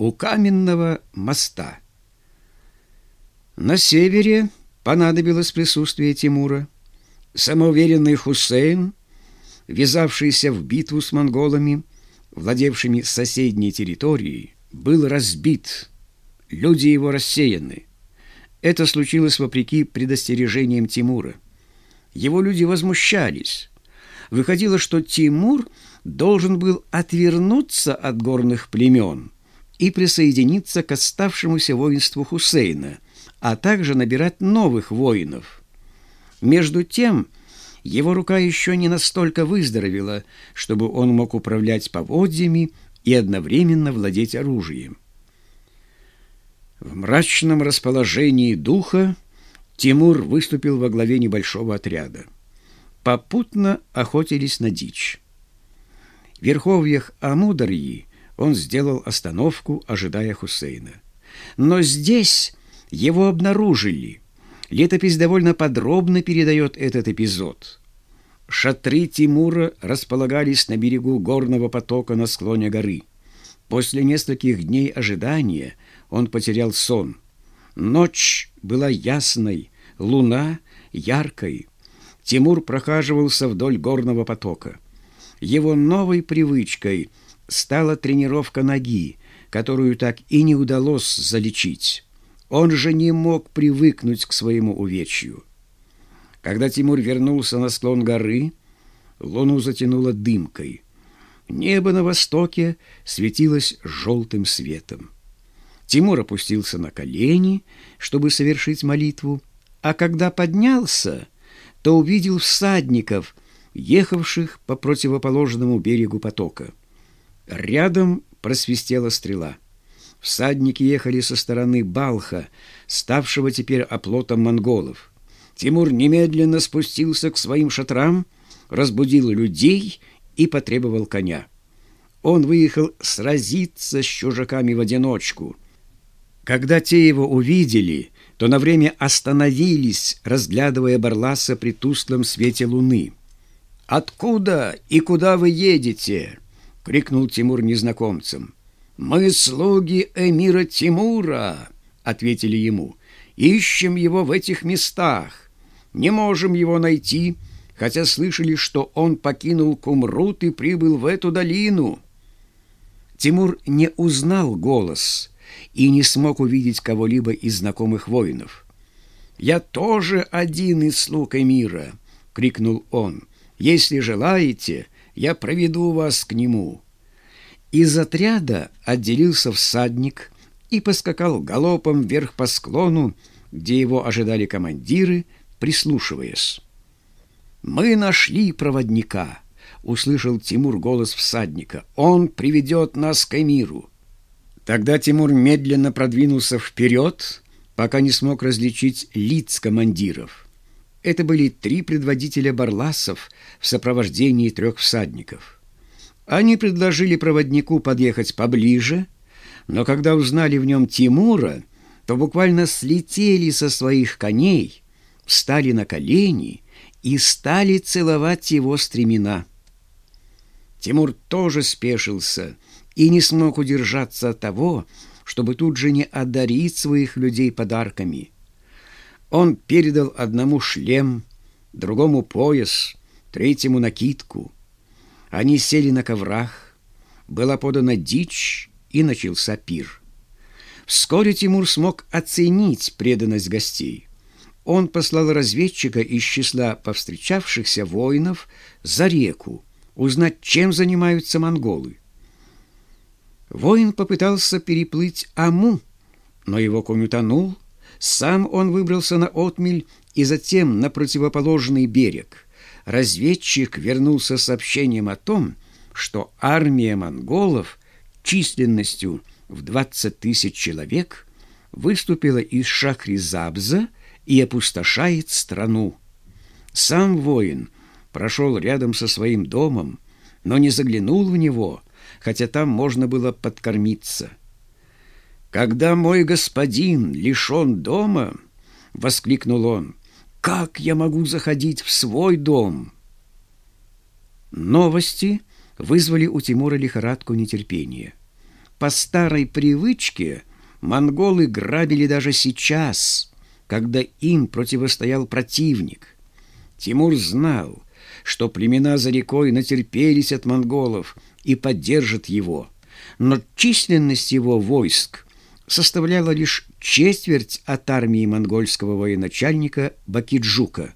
у каменного моста. На севере понадобилось присутствие Тимура. Самоуверенный Хусейн, ввязавшийся в битву с монголами, владевшими соседней территорией, был разбит. Люди его рассеяны. Это случилось вопреки предостережениям Тимура. Его люди возмущались. Выходило, что Тимур должен был отвернуться от горных племен и присоединиться к оставшемуся воинству Хусейна, а также набирать новых воинов. Между тем, его рука еще не настолько выздоровела, чтобы он мог управлять поводьями и одновременно владеть оружием. В мрачном расположении духа Тимур выступил во главе небольшого отряда. Попутно охотились на дичь. В верховьях Амударьи он сделал остановку, ожидая Хусейна. Но здесь его обнаружили. Летопись довольно подробно передает этот эпизод. Шатры Тимура располагались на берегу горного потока на склоне горы. После нескольких дней ожидания он потерял сон. Ночь была ясной, луна яркой. Тимур прохаживался вдоль горного потока. Его новой привычкой стала тренировка ноги, которую так и не удалось залечить. Он же не мог привыкнуть к своему увечью. Когда Тимур вернулся на склон горы, луну затянуло дымкой. Небо на востоке светилось желтым светом. Тимур опустился на колени, чтобы совершить молитву, а когда поднялся, то увидел всадников, ехавших по противоположному берегу потока. Рядом просвистела стрела. Всадники ехали со стороны Балха, ставшего теперь оплотом монголов. Тимур немедленно спустился к своим шатрам, разбудил людей и потребовал коня. Он выехал сразиться с чужаками в одиночку — когда те его увидели, то на время остановились, разглядывая Барласа при тусклом свете луны. «Откуда и куда вы едете?» — крикнул Тимур незнакомцам. «Мы слуги эмира Тимура», — ответили ему. «Ищем его в этих местах. Не можем его найти, хотя слышали, что он покинул Кумрут и прибыл в эту долину». Тимур не узнал голос — и не смог увидеть кого-либо из знакомых воинов. «Я тоже один из слуг мира!» — крикнул он. «Если желаете, я проведу вас к нему». Из отряда отделился всадник и поскакал галопом вверх по склону, где его ожидали командиры, прислушиваясь. «Мы нашли проводника!» — услышал Тимур голос всадника. «Он приведет нас к эмиру». Тогда Тимур медленно продвинулся вперед, пока не смог различить лиц командиров. Это были три предводителя барласов в сопровождении трех всадников. Они предложили проводнику подъехать поближе, но когда узнали в нем Тимура, то буквально слетели со своих коней, встали на колени и стали целовать его стремена. Тимур тоже спешился — и не смог удержаться от того, чтобы тут же не одарить своих людей подарками. Он передал одному шлем, другому пояс, третьему накидку. Они сели на коврах, была подана дичь и начался пир. Вскоре Тимур смог оценить преданность гостей. Он послал разведчика из числа повстречавшихся воинов за реку, узнать, чем занимаются монголы. Воин попытался переплыть Аму, но его конь утонул. Сам он выбрался на отмель и затем на противоположный берег. Разведчик вернулся с сообщением о том, что армия монголов численностью в 20 тысяч человек выступила из Шахризабза и опустошает страну. Сам воин прошел рядом со своим домом, но не заглянул в него – хотя там можно было подкормиться. «Когда мой господин лишен дома, — воскликнул он, — как я могу заходить в свой дом?» Новости вызвали у Тимура лихорадку нетерпения. По старой привычке монголы грабили даже сейчас, когда им противостоял противник. Тимур знал, что племена за рекой натерпелись от монголов и поддержат его, но численность его войск составляла лишь четверть от армии монгольского военачальника Бакиджука.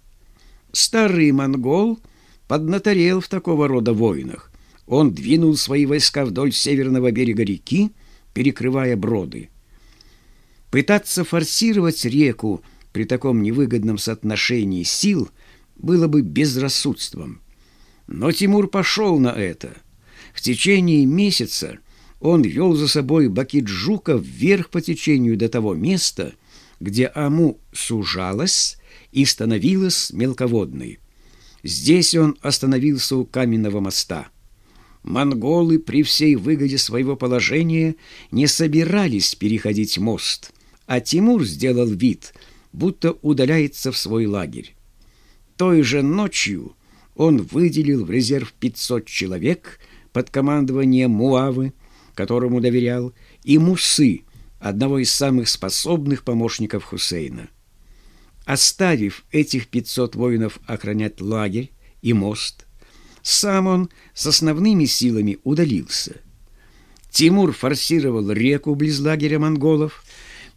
Старый монгол поднаторел в такого рода войнах. Он двинул свои войска вдоль северного берега реки, перекрывая броды. Пытаться форсировать реку при таком невыгодном соотношении сил было бы безрассудством. Но Тимур пошел на это. В течение месяца он вел за собой Бакиджука вверх по течению до того места, где Аму сужалась и становилась мелководной. Здесь он остановился у каменного моста. Монголы при всей выгоде своего положения не собирались переходить мост, а Тимур сделал вид, будто удаляется в свой лагерь. Той же ночью он выделил в резерв 500 человек под командованием Муавы, которому доверял, и Мусы, одного из самых способных помощников Хусейна. Оставив этих 500 воинов охранять лагерь и мост, сам он с основными силами удалился. Тимур форсировал реку близ лагеря монголов,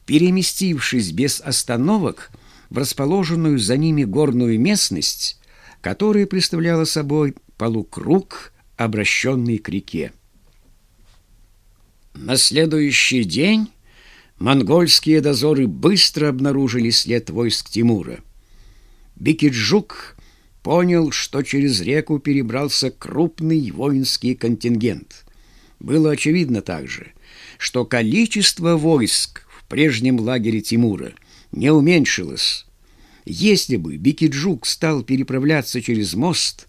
переместившись без остановок в расположенную за ними горную местность, которая представляла собой полукруг, обращенный к реке. На следующий день монгольские дозоры быстро обнаружили след войск Тимура. Бикиджук понял, что через реку перебрался крупный воинский контингент. Было очевидно также, что количество войск в прежнем лагере Тимура не уменьшилось. Если бы Бикиджук стал переправляться через мост,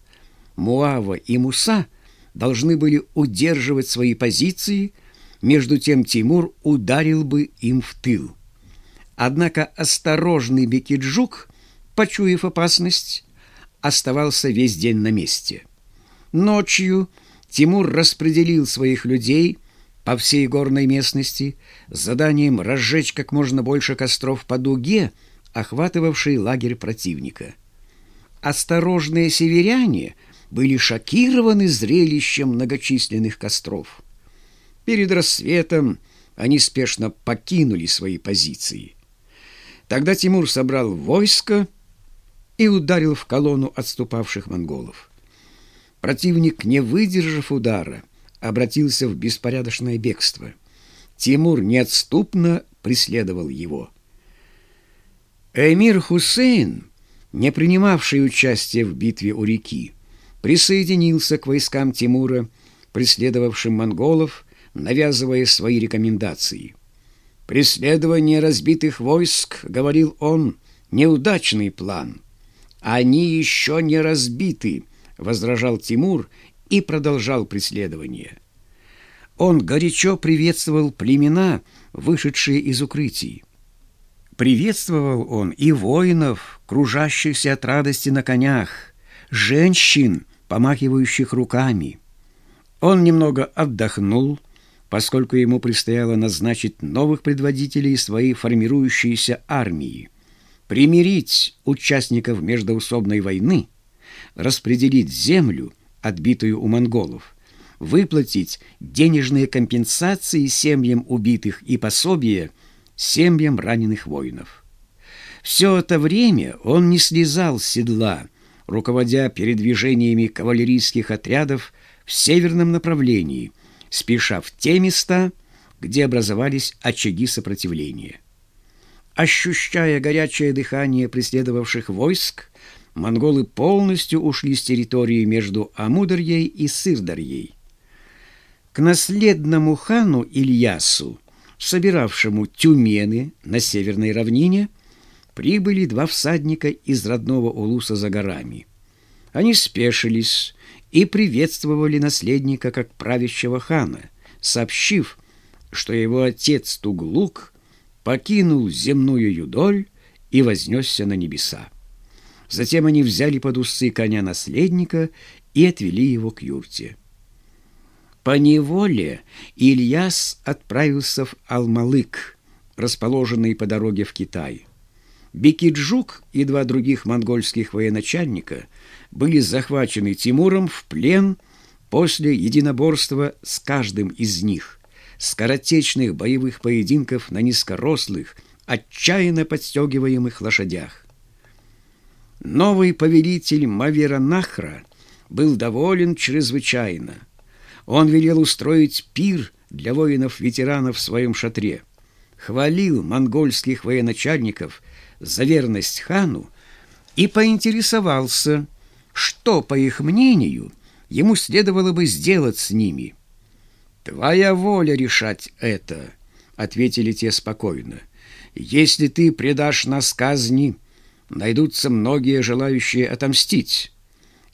Муава и Муса должны были удерживать свои позиции – между тем Тимур ударил бы им в тыл. Однако осторожный Бекиджук, почуяв опасность, оставался весь день на месте. Ночью Тимур распределил своих людей по всей горной местности с заданием разжечь как можно больше костров по дуге, охватывавшей лагерь противника. Осторожные северяне были шокированы зрелищем многочисленных костров. Перед рассветом они спешно покинули свои позиции. Тогда Тимур собрал войско и ударил в колонну отступавших монголов. Противник, не выдержав удара, обратился в беспорядочное бегство. Тимур неотступно преследовал его. Эмир Хусейн, не принимавший участие в битве у реки, присоединился к войскам Тимура, преследовавшим монголов, навязывая свои рекомендации. «Преследование разбитых войск, — говорил он, — неудачный план. Они еще не разбиты, — возражал Тимур и продолжал преследование. Он горячо приветствовал племена, вышедшие из укрытий. Приветствовал он и воинов, кружащихся от радости на конях, женщин, помахивающих руками. Он немного отдохнул, поскольку ему предстояло назначить новых предводителей своей формирующейся армии, примирить участников междоусобной войны, распределить землю, отбитую у монголов, выплатить денежные компенсации семьям убитых и пособия семьям раненых воинов. Все это время он не слезал с седла, руководя передвижениями кавалерийских отрядов в северном направлении – спеша в те места, где образовались очаги сопротивления. Ощущая горячее дыхание преследовавших войск, монголы полностью ушли с территории между Амударьей и Сырдарьей. К наследному хану Ильясу, собиравшему тюмены на северной равнине, прибыли два всадника из родного Улуса за горами. Они спешились и приветствовали наследника как правящего хана, сообщив, что его отец Туглук покинул земную юдоль и вознесся на небеса. Затем они взяли под усы коня наследника и отвели его к юрте. По неволе Ильяс отправился в Алмалык, расположенный по дороге в Китай. Бекиджук и два других монгольских военачальника были захвачены Тимуром в плен после единоборства с каждым из них, скоротечных боевых поединков на низкорослых, отчаянно подстегиваемых лошадях. Новый повелитель Маверанахра был доволен чрезвычайно. Он велел устроить пир для воинов-ветеранов в своем шатре, хвалил монгольских военачальников за верность хану и поинтересовался, что, по их мнению, ему следовало бы сделать с ними. «Твоя воля решать это», — ответили те спокойно. «Если ты предашь нас казни, найдутся многие желающие отомстить.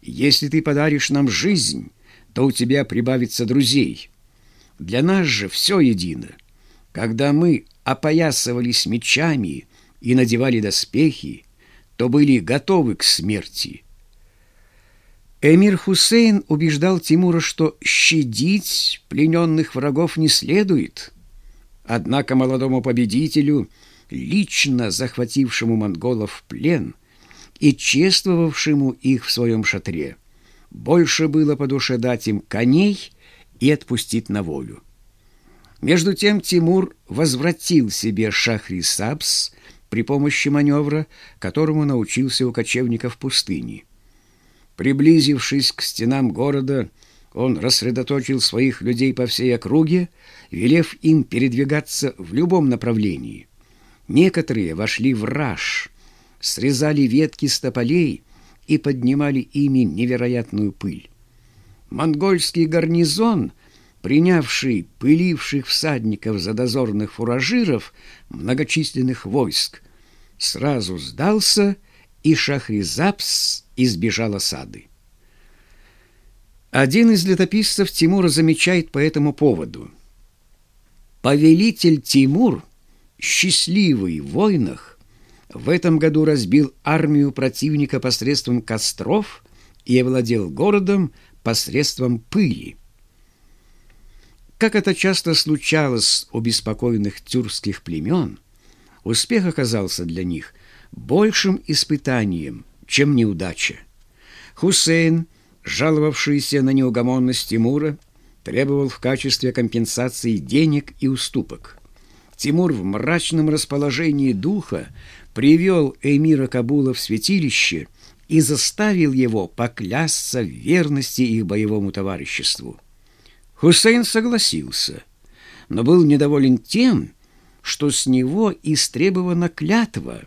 Если ты подаришь нам жизнь, то у тебя прибавится друзей. Для нас же все едино. Когда мы опоясывались мечами и надевали доспехи, то были готовы к смерти. Эмир Хусейн убеждал Тимура, что щадить плененных врагов не следует. Однако молодому победителю, лично захватившему монголов в плен и чествовавшему их в своем шатре, больше было по душе дать им коней и отпустить на волю. Между тем Тимур возвратил себе Шахрисабс при помощи маневра, которому научился у кочевников пустыни. Приблизившись к стенам города, он рассредоточил своих людей по всей округе, велев им передвигаться в любом направлении. Некоторые вошли в раж, срезали ветки с тополей и поднимали ими невероятную пыль. Монгольский гарнизон, принявший пыливших всадников за дозорных фуражиров многочисленных войск, сразу сдался, и Шахризапс избежал осады. Один из летописцев Тимура замечает по этому поводу. Повелитель Тимур, счастливый в войнах, в этом году разбил армию противника посредством костров и овладел городом посредством пыли. Как это часто случалось у беспокойных тюркских племен, успех оказался для них большим испытанием, чем неудача. Хусейн, жаловавшийся на неугомонность Тимура, требовал в качестве компенсации денег и уступок. Тимур в мрачном расположении духа привел эмира Кабула в святилище и заставил его поклясться в верности их боевому товариществу. Хусейн согласился, но был недоволен тем, что с него истребована клятва.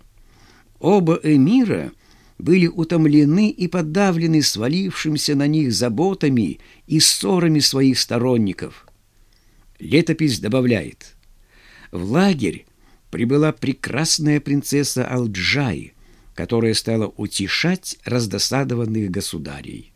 Оба эмира были утомлены и подавлены свалившимся на них заботами и ссорами своих сторонников. Летопись добавляет, в лагерь прибыла прекрасная принцесса Алджай, которая стала утешать раздосадованных государей.